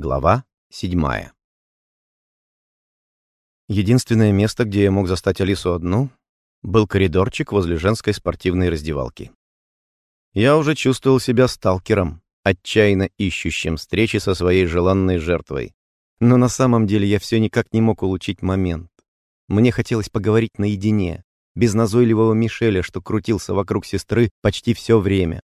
Глава седьмая. Единственное место, где я мог застать Алису одну, был коридорчик возле женской спортивной раздевалки. Я уже чувствовал себя сталкером, отчаянно ищущим встречи со своей желанной жертвой. Но на самом деле я все никак не мог улучить момент. Мне хотелось поговорить наедине, без назойливого Мишеля, что крутился вокруг сестры почти все время.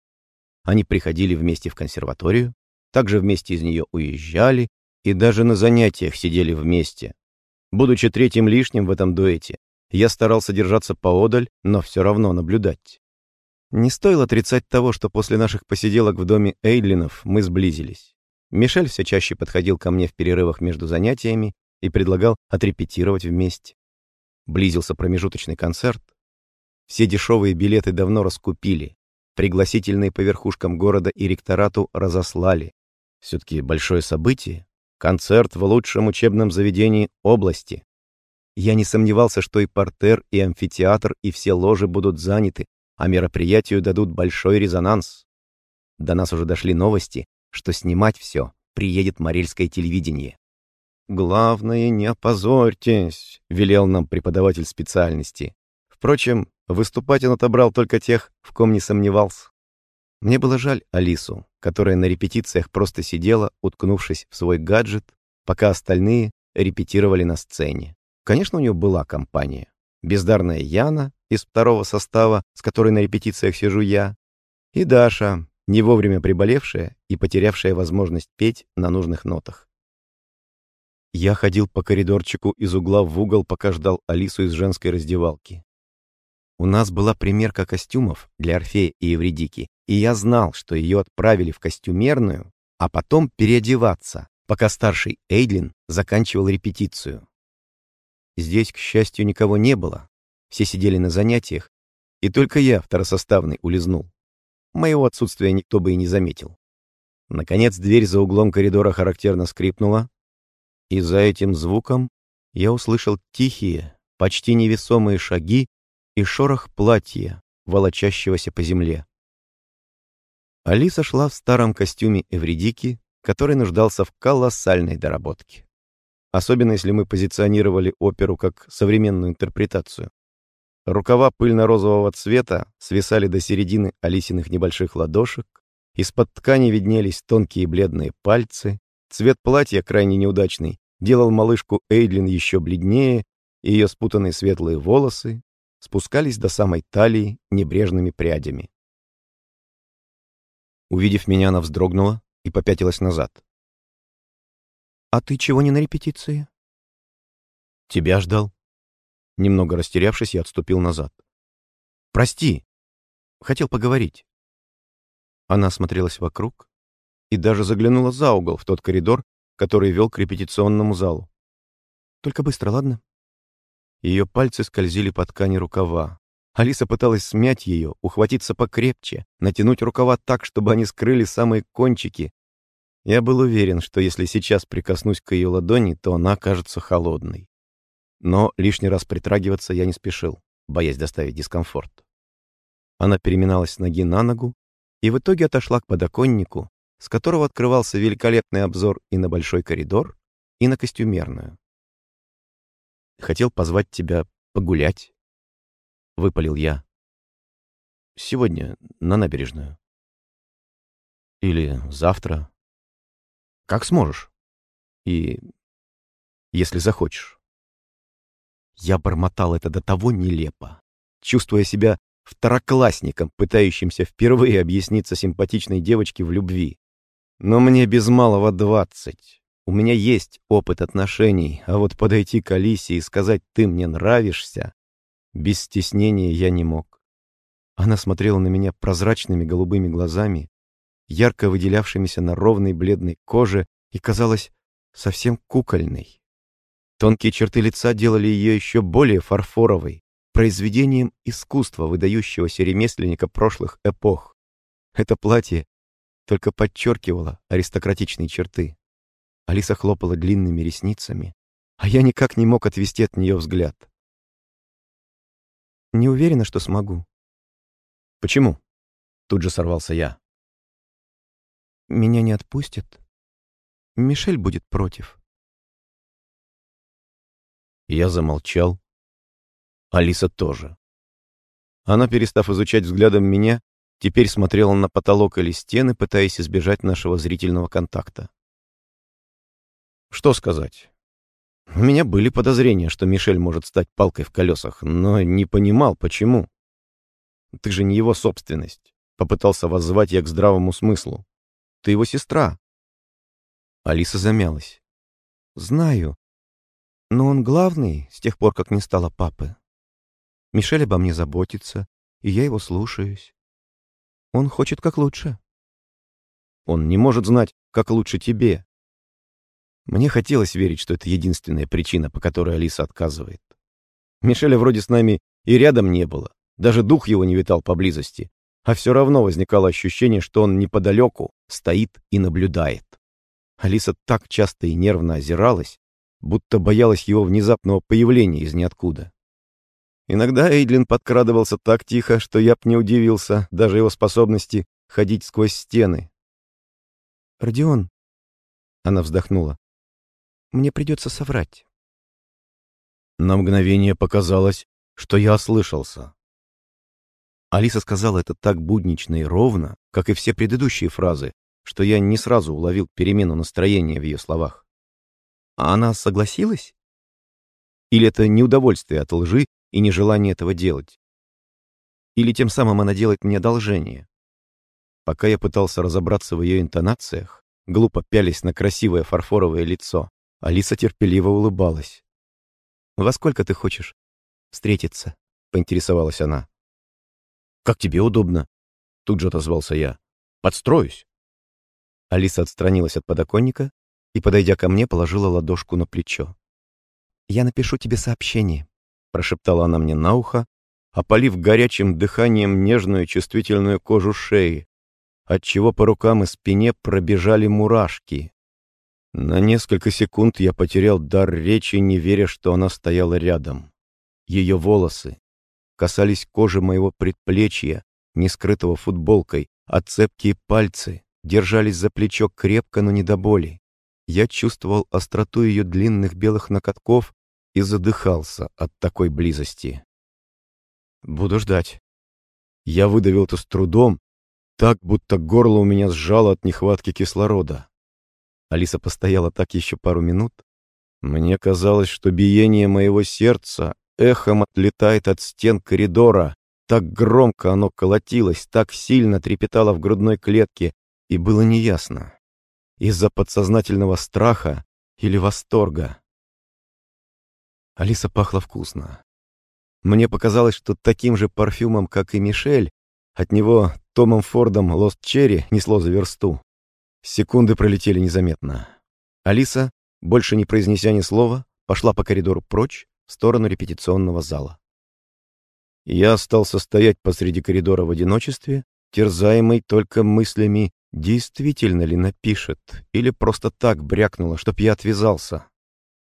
Они приходили вместе в консерваторию, также вместе из нее уезжали и даже на занятиях сидели вместе. Будучи третьим лишним в этом дуэте, я старался держаться поодаль, но все равно наблюдать. Не стоило отрицать того, что после наших посиделок в доме Эйдлинов мы сблизились. Мишель все чаще подходил ко мне в перерывах между занятиями и предлагал отрепетировать вместе. Близился промежуточный концерт. Все дешевые билеты давно раскупили. Пригласительные по верхушкам города и ректорату разослали. Все-таки большое событие. Концерт в лучшем учебном заведении области. Я не сомневался, что и портер, и амфитеатр, и все ложи будут заняты, а мероприятию дадут большой резонанс. До нас уже дошли новости, что снимать все приедет Морельское телевидение. «Главное, не опозорьтесь», — велел нам преподаватель специальности. Впрочем, выступать он отобрал только тех, в ком не сомневался. Мне было жаль Алису, которая на репетициях просто сидела, уткнувшись в свой гаджет, пока остальные репетировали на сцене. Конечно, у нее была компания. Бездарная Яна из второго состава, с которой на репетициях сижу я, и Даша, не вовремя приболевшая и потерявшая возможность петь на нужных нотах. Я ходил по коридорчику из угла в угол, пока ждал Алису из женской раздевалки. У нас была примерка костюмов для Орфея и Евредики, и я знал, что ее отправили в костюмерную, а потом переодеваться, пока старший Эйдлин заканчивал репетицию. Здесь, к счастью, никого не было. Все сидели на занятиях, и только я, второсоставный, улизнул. Моего отсутствия никто бы и не заметил. Наконец дверь за углом коридора характерно скрипнула, и за этим звуком я услышал тихие, почти невесомые шаги и шорох платья, волочащегося по земле. Алиса шла в старом костюме Эвредики, который нуждался в колоссальной доработке. Особенно если мы позиционировали оперу как современную интерпретацию. Рукава пыльно-розового цвета свисали до середины Алисиных небольших ладошек, из-под ткани виднелись тонкие бледные пальцы, цвет платья, крайне неудачный, делал малышку Эйдлин еще бледнее, и ее спутанные светлые волосы спускались до самой талии небрежными прядями. Увидев меня, она вздрогнула и попятилась назад. «А ты чего не на репетиции?» «Тебя ждал». Немного растерявшись, я отступил назад. «Прости. Хотел поговорить». Она смотрелась вокруг и даже заглянула за угол в тот коридор, который вел к репетиционному залу. «Только быстро, ладно?» Ее пальцы скользили по ткани рукава. Алиса пыталась смять ее, ухватиться покрепче, натянуть рукава так, чтобы они скрыли самые кончики. Я был уверен, что если сейчас прикоснусь к ее ладони, то она окажется холодной. Но лишний раз притрагиваться я не спешил, боясь доставить дискомфорт. Она переминалась с ноги на ногу и в итоге отошла к подоконнику, с которого открывался великолепный обзор и на большой коридор, и на костюмерную. Хотел позвать тебя погулять. Выпалил я. Сегодня на набережную. Или завтра. Как сможешь. И если захочешь. Я бормотал это до того нелепо, чувствуя себя второклассником, пытающимся впервые объясниться симпатичной девочке в любви. Но мне без малого двадцать. У меня есть опыт отношений, а вот подойти к Алисе и сказать «ты мне нравишься» без стеснения я не мог. Она смотрела на меня прозрачными голубыми глазами, ярко выделявшимися на ровной бледной коже и казалась совсем кукольной. Тонкие черты лица делали ее еще более фарфоровой, произведением искусства выдающегося ремесленника прошлых эпох. Это платье только подчеркивало аристократичные черты. Алиса хлопала длинными ресницами, а я никак не мог отвести от нее взгляд. «Не уверена, что смогу». Мишель будет против. Я замолчал. Алиса тоже. Она, перестав изучать взглядом меня, теперь смотрела на потолок или стены, пытаясь избежать нашего зрительного контакта. Что сказать? У меня были подозрения, что Мишель может стать палкой в колесах, но не понимал, почему. Ты же не его собственность. Попытался воззвать я к здравому смыслу. Ты его сестра. Алиса замялась. Знаю. Но он главный с тех пор, как не стало папы. Мишель обо мне заботится, и я его слушаюсь. Он хочет как лучше. Он не может знать, как лучше тебе. Мне хотелось верить, что это единственная причина, по которой Алиса отказывает. Мишеля вроде с нами и рядом не было, даже дух его не витал поблизости, а все равно возникало ощущение, что он неподалеку стоит и наблюдает. Алиса так часто и нервно озиралась, будто боялась его внезапного появления из ниоткуда. Иногда Эйдлин подкрадывался так тихо, что я б не удивился даже его способности ходить сквозь стены. «Родион», — она вздохнула, мне придется соврать. На мгновение показалось, что я ослышался. Алиса сказала это так буднично и ровно, как и все предыдущие фразы, что я не сразу уловил перемену настроения в ее словах. А она согласилась? Или это неудовольствие от лжи и нежелание этого делать? Или тем самым она делает мне одолжение? Пока я пытался разобраться в ее интонациях, глупо пялись на красивое фарфоровое лицо, Алиса терпеливо улыбалась. «Во сколько ты хочешь встретиться?» — поинтересовалась она. «Как тебе удобно?» — тут же отозвался я. «Подстроюсь». Алиса отстранилась от подоконника и, подойдя ко мне, положила ладошку на плечо. «Я напишу тебе сообщение», — прошептала она мне на ухо, опалив горячим дыханием нежную чувствительную кожу шеи, отчего по рукам и спине пробежали мурашки. На несколько секунд я потерял дар речи, не веря, что она стояла рядом. Ее волосы касались кожи моего предплечья, не скрытого футболкой, а цепкие пальцы держались за плечо крепко, но не до боли. Я чувствовал остроту ее длинных белых накатков и задыхался от такой близости. Буду ждать. Я выдавил это с трудом, так, будто горло у меня сжало от нехватки кислорода. Алиса постояла так еще пару минут. Мне казалось, что биение моего сердца эхом отлетает от стен коридора. Так громко оно колотилось, так сильно трепетало в грудной клетке, и было неясно, из-за подсознательного страха или восторга. Алиса пахла вкусно. Мне показалось, что таким же парфюмом, как и Мишель, от него Томом Фордом Лост Черри несло за версту. Секунды пролетели незаметно. Алиса, больше не произнеся ни слова, пошла по коридору прочь, в сторону репетиционного зала. Я остался стоять посреди коридора в одиночестве, терзаемый только мыслями, действительно ли напишет, или просто так брякнуло, чтоб я отвязался.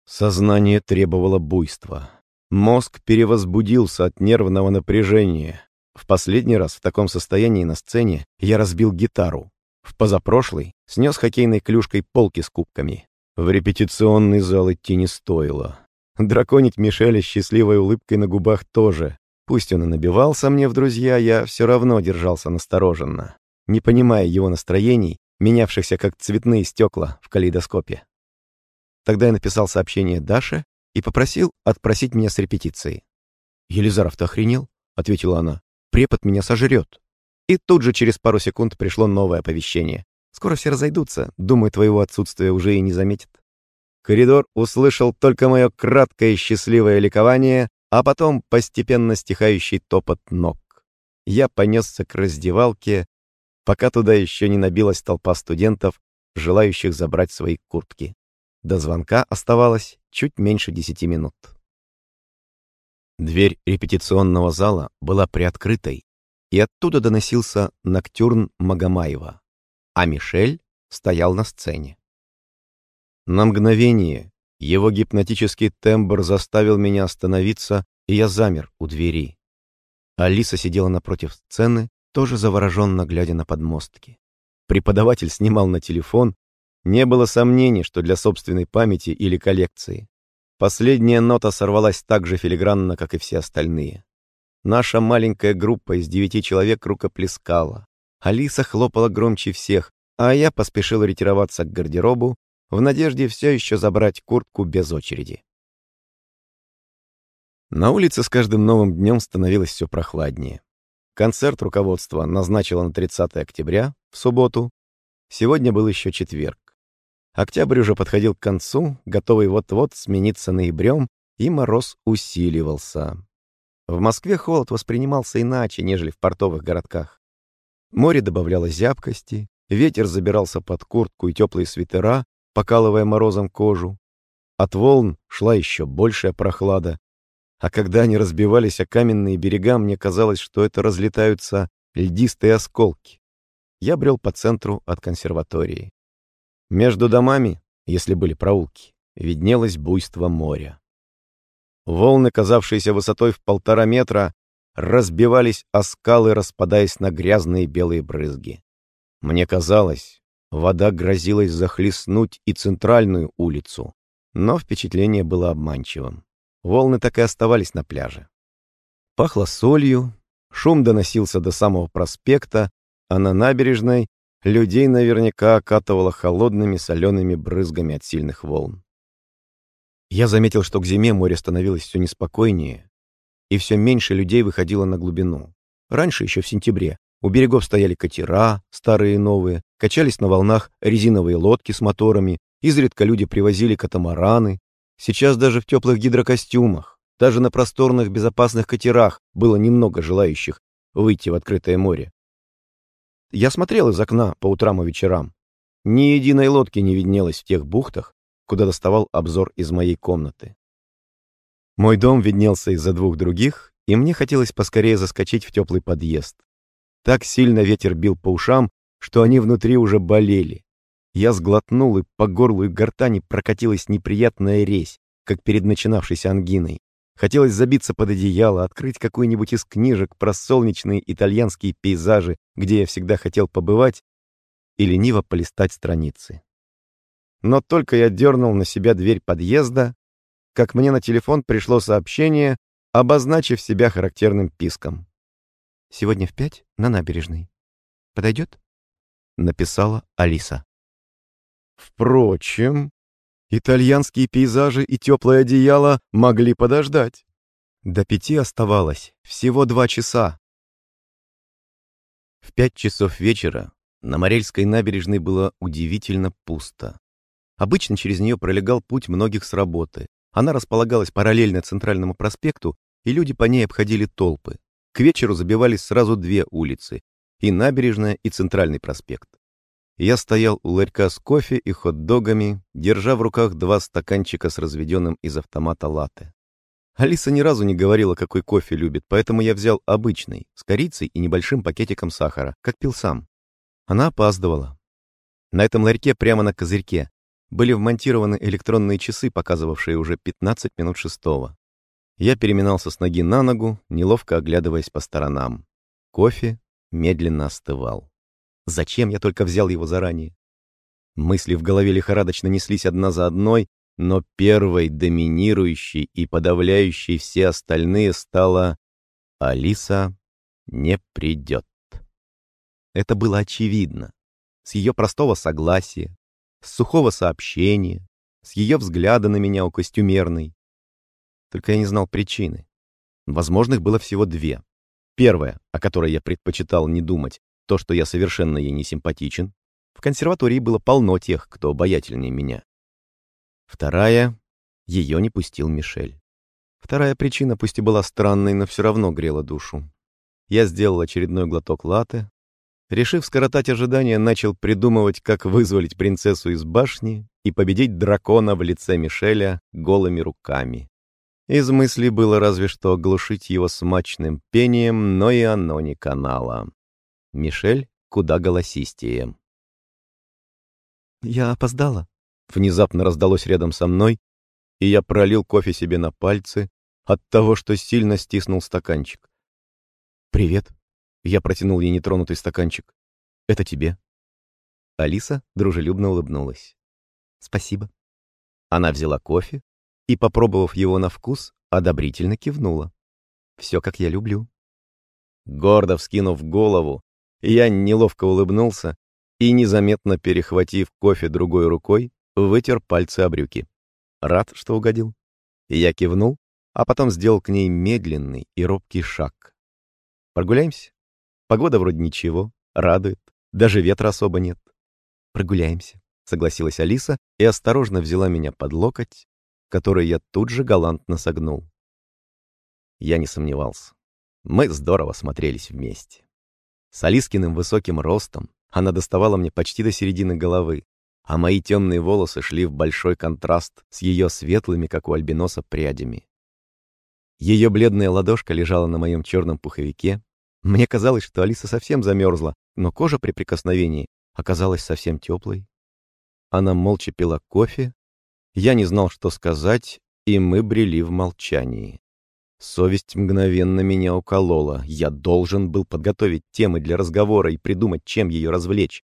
Сознание требовало буйства. Мозг перевозбудился от нервного напряжения. В последний раз в таком состоянии на сцене я разбил гитару. В позапрошлый снес хоккейной клюшкой полки с кубками. В репетиционный зал идти не стоило. Драконить Мишеля счастливой улыбкой на губах тоже. Пусть он и набивался мне в друзья, я все равно держался настороженно, не понимая его настроений, менявшихся как цветные стекла в калейдоскопе. Тогда я написал сообщение Даше и попросил отпросить меня с репетиции. «Елизаров, ты охренел?» — ответила она. «Препод меня сожрет». И тут же через пару секунд пришло новое оповещение. Скоро все разойдутся, думаю, твоего отсутствия уже и не заметят. Коридор услышал только мое краткое счастливое ликование, а потом постепенно стихающий топот ног. Я понесся к раздевалке, пока туда еще не набилась толпа студентов, желающих забрать свои куртки. До звонка оставалось чуть меньше десяти минут. Дверь репетиционного зала была приоткрытой, и оттуда доносился ноктюрн Магомаева, а Мишель стоял на сцене. На мгновение его гипнотический тембр заставил меня остановиться, и я замер у двери. Алиса сидела напротив сцены, тоже завороженно глядя на подмостки. Преподаватель снимал на телефон, Не было сомнений, что для собственной памяти или коллекции. Последняя нота сорвалась так же филигранно, как и все остальные. Наша маленькая группа из девяти человек рукоплескала. Алиса хлопала громче всех, а я поспешил ретироваться к гардеробу в надежде все еще забрать куртку без очереди. На улице с каждым новым днем становилось все прохладнее. Концерт руководства назначило на 30 октября, в субботу. Сегодня был еще четверг. Октябрь уже подходил к концу, готовый вот-вот смениться ноябрем, и мороз усиливался. В Москве холод воспринимался иначе, нежели в портовых городках. Море добавляло зябкости, ветер забирался под куртку и теплые свитера, покалывая морозом кожу. От волн шла еще большая прохлада, а когда они разбивались о каменные берега, мне казалось, что это разлетаются льдистые осколки. Я брел по центру от консерватории. Между домами, если были проулки, виднелось буйство моря. Волны, казавшиеся высотой в полтора метра, разбивались о скалы, распадаясь на грязные белые брызги. Мне казалось, вода грозилась захлестнуть и центральную улицу, но впечатление было обманчивым. Волны так и оставались на пляже. Пахло солью, шум доносился до самого проспекта, а на набережной людей наверняка окатывало холодными солеными брызгами от сильных волн. Я заметил, что к зиме море становилось все неспокойнее, и все меньше людей выходило на глубину. Раньше, еще в сентябре, у берегов стояли катера, старые и новые, качались на волнах резиновые лодки с моторами, изредка люди привозили катамараны, Сейчас даже в теплых гидрокостюмах, даже на просторных безопасных катерах было немного желающих выйти в открытое море. Я смотрел из окна по утрам и вечерам. Ни единой лодки не виднелось в тех бухтах, куда доставал обзор из моей комнаты. Мой дом виднелся из-за двух других, и мне хотелось поскорее заскочить в теплый подъезд. Так сильно ветер бил по ушам, что они внутри уже болели. Я сглотнул, и по горлу и гортани прокатилась неприятная резь, как перед начинавшейся ангиной. Хотелось забиться под одеяло, открыть какую-нибудь из книжек про солнечные итальянские пейзажи, где я всегда хотел побывать, и лениво полистать страницы. Но только я дернул на себя дверь подъезда, как мне на телефон пришло сообщение, обозначив себя характерным писком. «Сегодня в пять на набережной. Подойдет?» — написала Алиса. Впрочем, итальянские пейзажи и теплое одеяло могли подождать. До пяти оставалось всего два часа. В пять часов вечера на Морельской набережной было удивительно пусто. Обычно через нее пролегал путь многих с работы. Она располагалась параллельно Центральному проспекту, и люди по ней обходили толпы. К вечеру забивались сразу две улицы — и набережная, и Центральный проспект. Я стоял у ларька с кофе и хот-догами, держа в руках два стаканчика с разведенным из автомата латте. Алиса ни разу не говорила, какой кофе любит, поэтому я взял обычный, с корицей и небольшим пакетиком сахара, как пил сам. Она опаздывала. На этом ларьке прямо на козырьке были вмонтированы электронные часы, показывавшие уже 15 минут шестого. Я переминался с ноги на ногу, неловко оглядываясь по сторонам. Кофе медленно остывал. Зачем я только взял его заранее? Мысли в голове лихорадочно неслись одна за одной, но первой, доминирующей и подавляющей все остальные стала «Алиса не придет». Это было очевидно. С ее простого согласия, с сухого сообщения, с ее взгляда на меня у костюмерной. Только я не знал причины. Возможных было всего две. Первая, о которой я предпочитал не думать, то, что я совершенно ей не симпатичен. В консерватории было полно тех, кто обаятельнее меня. Вторая — ее не пустил Мишель. Вторая причина, пусть и была странной, но все равно грела душу. Я сделал очередной глоток латы. Решив скоротать ожидания, начал придумывать, как вызволить принцессу из башни и победить дракона в лице Мишеля голыми руками. Из мыслей было разве что оглушить его смачным пением, но и оно не канало. Мишель куда голосистее. «Я опоздала», — внезапно раздалось рядом со мной, и я пролил кофе себе на пальцы от того, что сильно стиснул стаканчик. «Привет», — я протянул ей нетронутый стаканчик. «Это тебе». Алиса дружелюбно улыбнулась. спасибо». Она взяла кофе и, попробовав его на вкус, одобрительно кивнула. «Все, как я люблю». Гордо вскинув голову, я неловко улыбнулся и, незаметно перехватив кофе другой рукой, вытер пальцы о брюки. Рад, что угодил. Я кивнул, а потом сделал к ней медленный и робкий шаг. «Прогуляемся? Погода вроде ничего, радует, даже ветра особо нет. Прогуляемся», — согласилась Алиса и осторожно взяла меня под локоть, который я тут же галантно согнул. Я не сомневался. Мы здорово смотрелись вместе. С Алискиным высоким ростом она доставала мне почти до середины головы, а мои темные волосы шли в большой контраст с ее светлыми, как у альбиноса, прядями. Ее бледная ладошка лежала на моем черном пуховике. Мне казалось, что Алиса совсем замерзла, но кожа при прикосновении оказалась совсем теплой. Она молча пила кофе. Я не знал, что сказать, и мы брели в молчании. Совесть мгновенно меня уколола. Я должен был подготовить темы для разговора и придумать, чем ее развлечь.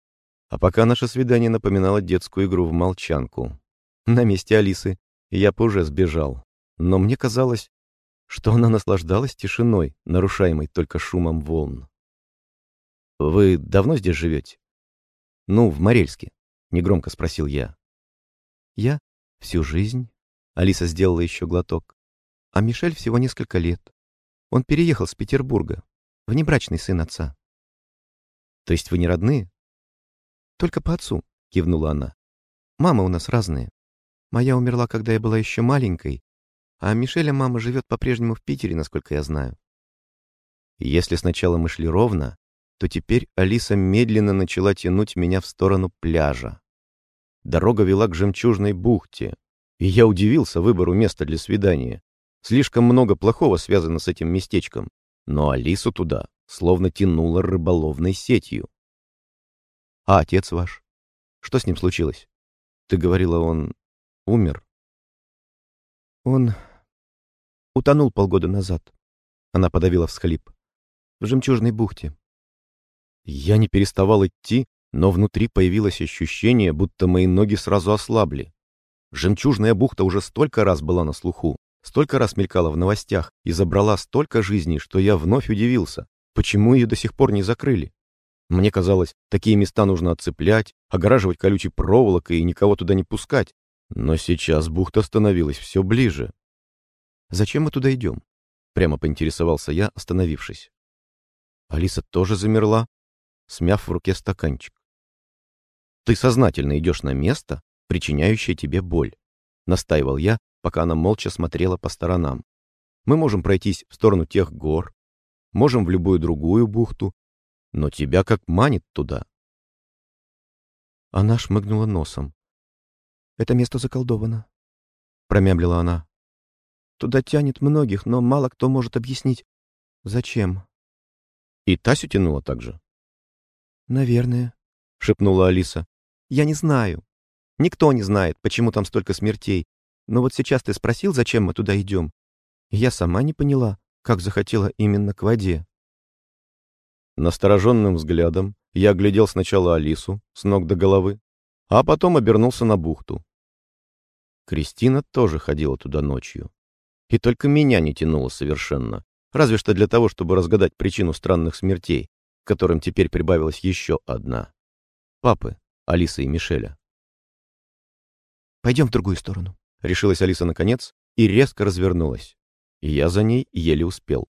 А пока наше свидание напоминало детскую игру в молчанку. На месте Алисы я бы уже сбежал. Но мне казалось, что она наслаждалась тишиной, нарушаемой только шумом волн. «Вы давно здесь живете?» «Ну, в Морельске», — негромко спросил я. «Я? Всю жизнь?» Алиса сделала еще глоток. А Мишель всего несколько лет. Он переехал с Петербурга, внебрачный сын отца. То есть вы не родные? Только по отцу, кивнула она. Мама у нас разные. Моя умерла, когда я была еще маленькой, а Мишеля мама живет по-прежнему в Питере, насколько я знаю. Если сначала мы шли ровно, то теперь Алиса медленно начала тянуть меня в сторону пляжа. Дорога вела к жемчужной бухте, и я удивился выбору места для свидания. Слишком много плохого связано с этим местечком, но Алису туда словно тянуло рыболовной сетью. «А отец ваш? Что с ним случилось? Ты говорила, он умер?» «Он утонул полгода назад», — она подавила всхлип, — «в жемчужной бухте». Я не переставал идти, но внутри появилось ощущение, будто мои ноги сразу ослабли. Жемчужная бухта уже столько раз была на слуху, столько раз мелькала в новостях и забрала столько жизней, что я вновь удивился, почему ее до сих пор не закрыли. Мне казалось, такие места нужно отцеплять, огораживать колючей проволокой и никого туда не пускать. Но сейчас бухта становилась все ближе. «Зачем мы туда идем?» — прямо поинтересовался я, остановившись. Алиса тоже замерла, смяв в руке стаканчик. «Ты сознательно идешь на место, причиняющее тебе боль», — настаивал я, пока она молча смотрела по сторонам. Мы можем пройтись в сторону тех гор, можем в любую другую бухту, но тебя как манит туда. Она шмыгнула носом. «Это место заколдовано», — промямлила она. «Туда тянет многих, но мало кто может объяснить, зачем». «И Тасю тянула так же?» «Наверное», — шепнула Алиса. «Я не знаю. Никто не знает, почему там столько смертей, но вот сейчас ты спросил, зачем мы туда идем. я сама не поняла, как захотела именно к воде. Настороженным взглядом я глядел сначала Алису с ног до головы, а потом обернулся на бухту. Кристина тоже ходила туда ночью. И только меня не тянуло совершенно, разве что для того, чтобы разгадать причину странных смертей, к которым теперь прибавилась еще одна. Папы, Алисы и Мишеля. «Пойдем в другую сторону», — решилась Алиса наконец и резко развернулась. И я за ней еле успел.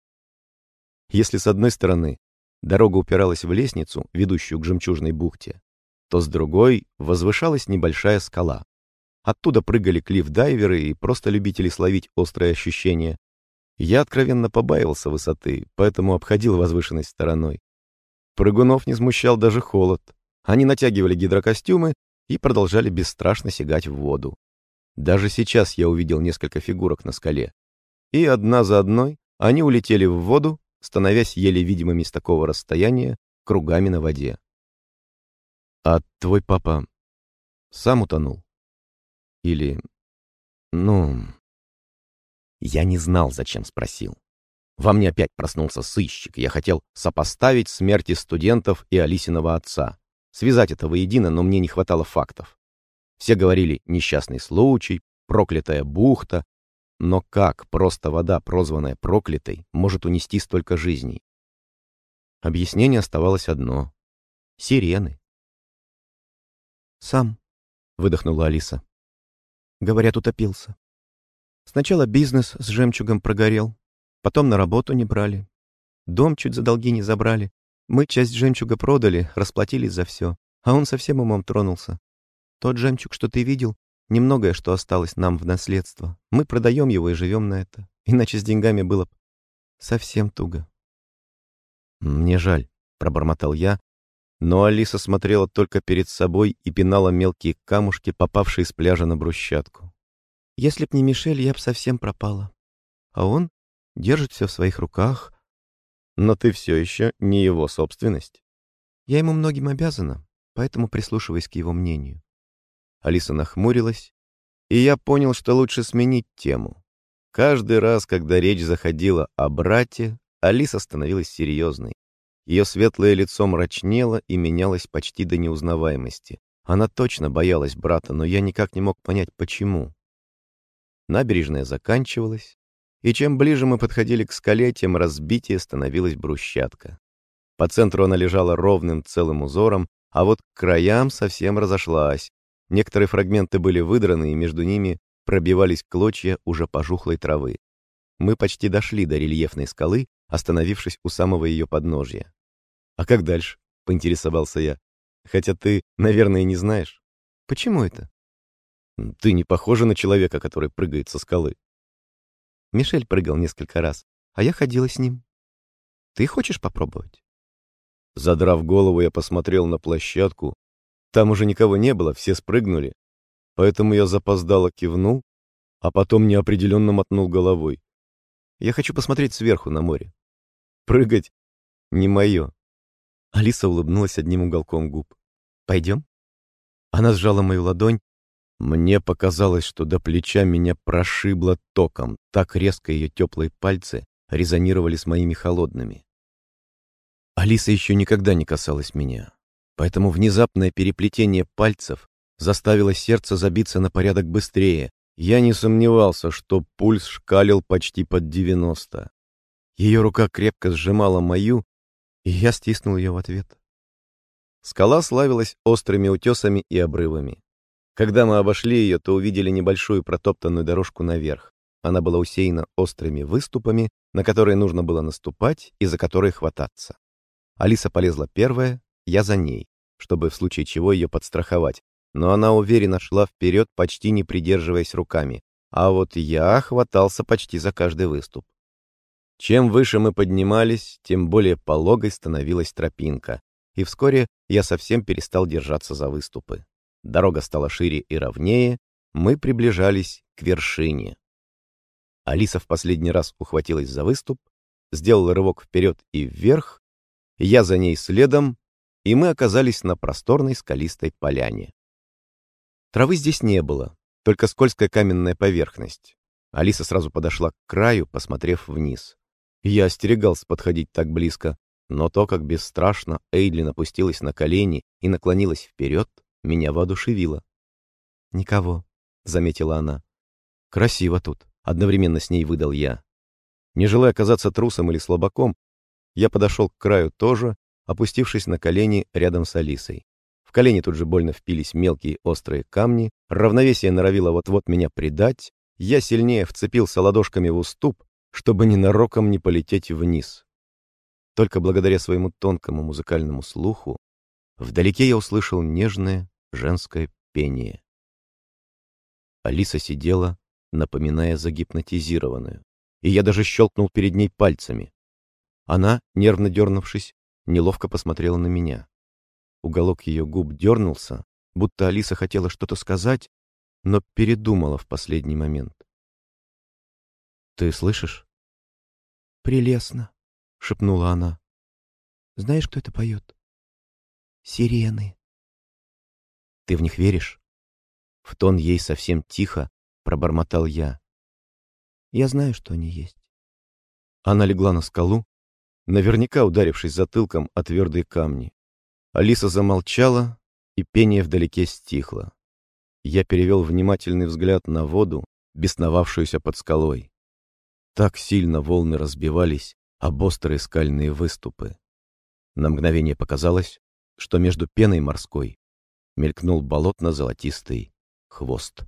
Если с одной стороны дорога упиралась в лестницу, ведущую к жемчужной бухте, то с другой возвышалась небольшая скала. Оттуда прыгали клифф-дайверы и просто любители словить острые ощущения. Я откровенно побаивался высоты, поэтому обходил возвышенность стороной. Прыгунов не смущал даже холод. Они натягивали гидрокостюмы и продолжали бесстрашно сигать в воду. Даже сейчас я увидел несколько фигурок на скале. И одна за одной они улетели в воду, становясь еле видимыми с такого расстояния кругами на воде. «А твой папа сам утонул? Или... ну...» Я не знал, зачем спросил. Во мне опять проснулся сыщик, я хотел сопоставить смерти студентов и Алисиного отца. Связать это воедино, но мне не хватало фактов. Все говорили «несчастный случай», «проклятая бухта». Но как просто вода, прозванная проклятой, может унести столько жизней? Объяснение оставалось одно — сирены. «Сам», — выдохнула Алиса. Говорят, утопился. Сначала бизнес с жемчугом прогорел, потом на работу не брали. Дом чуть за долги не забрали. Мы часть жемчуга продали, расплатились за все, а он совсем умом тронулся. Тот жемчуг, что ты видел, немногое, что осталось нам в наследство. Мы продаем его и живем на это. Иначе с деньгами было совсем туго. «Мне жаль», — пробормотал я, но Алиса смотрела только перед собой и пинала мелкие камушки, попавшие с пляжа на брусчатку. «Если б не Мишель, я б совсем пропала. А он держит все в своих руках, но ты все еще не его собственность. Я ему многим обязана, поэтому прислушиваюсь к его мнению. Алиса нахмурилась, и я понял, что лучше сменить тему. Каждый раз, когда речь заходила о брате, Алиса становилась серьезной. Ее светлое лицо мрачнело и менялось почти до неузнаваемости. Она точно боялась брата, но я никак не мог понять, почему. Набережная заканчивалась, и чем ближе мы подходили к скале, тем разбитее становилась брусчатка. По центру она лежала ровным целым узором, а вот к краям совсем разошлась. Некоторые фрагменты были выдраны, и между ними пробивались клочья уже пожухлой травы. Мы почти дошли до рельефной скалы, остановившись у самого ее подножья. «А как дальше?» — поинтересовался я. «Хотя ты, наверное, не знаешь». «Почему это?» «Ты не похожа на человека, который прыгает со скалы». Мишель прыгал несколько раз, а я ходила с ним. Ты хочешь попробовать? Задрав голову, я посмотрел на площадку. Там уже никого не было, все спрыгнули. Поэтому я запоздало кивнул, а потом неопределенно мотнул головой. Я хочу посмотреть сверху на море. Прыгать не мое. Алиса улыбнулась одним уголком губ. «Пойдем?» Она сжала мою ладонь, мне показалось, что до плеча меня прошибло током, так резко ее теплые пальцы резонировали с моими холодными. Алиса еще никогда не касалась меня, поэтому внезапное переплетение пальцев заставило сердце забиться на порядок быстрее. Я не сомневался, что пульс шкалил почти под 90. Ее рука крепко сжимала мою, и я стиснул ее в ответ. Скала славилась острыми утесами и обрывами. Когда мы обошли ее, то увидели небольшую протоптанную дорожку наверх. Она была усеяна острыми выступами, на которые нужно было наступать и за которые хвататься. Алиса полезла первая, я за ней, чтобы в случае чего ее подстраховать, но она уверенно шла вперед, почти не придерживаясь руками, а вот я хватался почти за каждый выступ. Чем выше мы поднимались, тем более пологой становилась тропинка, и вскоре я совсем перестал держаться за выступы. Дорога стала шире и ровнее, мы приближались к вершине. Алиса в последний раз ухватилась за выступ, сделала рывок вперед и вверх, я за ней следом, и мы оказались на просторной скалистой поляне. Травы здесь не было, только скользкая каменная поверхность. Алиса сразу подошла к краю, посмотрев вниз. Я остерегался подходить так близко, но то, как бесстрашно Эйдлин опустилась на колени и наклонилась вперед, меня воодушевило. «Никого», — заметила она. «Красиво тут», — одновременно с ней выдал я. Не желая оказаться трусом или слабаком, я подошел к краю тоже, опустившись на колени рядом с Алисой. В колени тут же больно впились мелкие острые камни, равновесие норовило вот-вот меня предать, я сильнее вцепился ладошками в уступ, чтобы ненароком не полететь вниз. Только благодаря своему тонкому музыкальному слуху вдалеке я услышал нежное, женское пение. Алиса сидела, напоминая загипнотизированную, и я даже щелкнул перед ней пальцами. Она, нервно дернувшись, неловко посмотрела на меня. Уголок ее губ дернулся, будто Алиса хотела что-то сказать, но передумала в последний момент. «Ты слышишь?» «Прелестно», — шепнула она. «Знаешь, кто это поет?» «Сирены». Ты в них веришь?» В тон ей совсем тихо пробормотал я. «Я знаю, что они есть». Она легла на скалу, наверняка ударившись затылком о твердые камни. Алиса замолчала, и пение вдалеке стихло. Я перевел внимательный взгляд на воду, бесновавшуюся под скалой. Так сильно волны разбивались об острые скальные выступы. На мгновение показалось, что между пеной морской мелькнул болотно-золотистый хвост.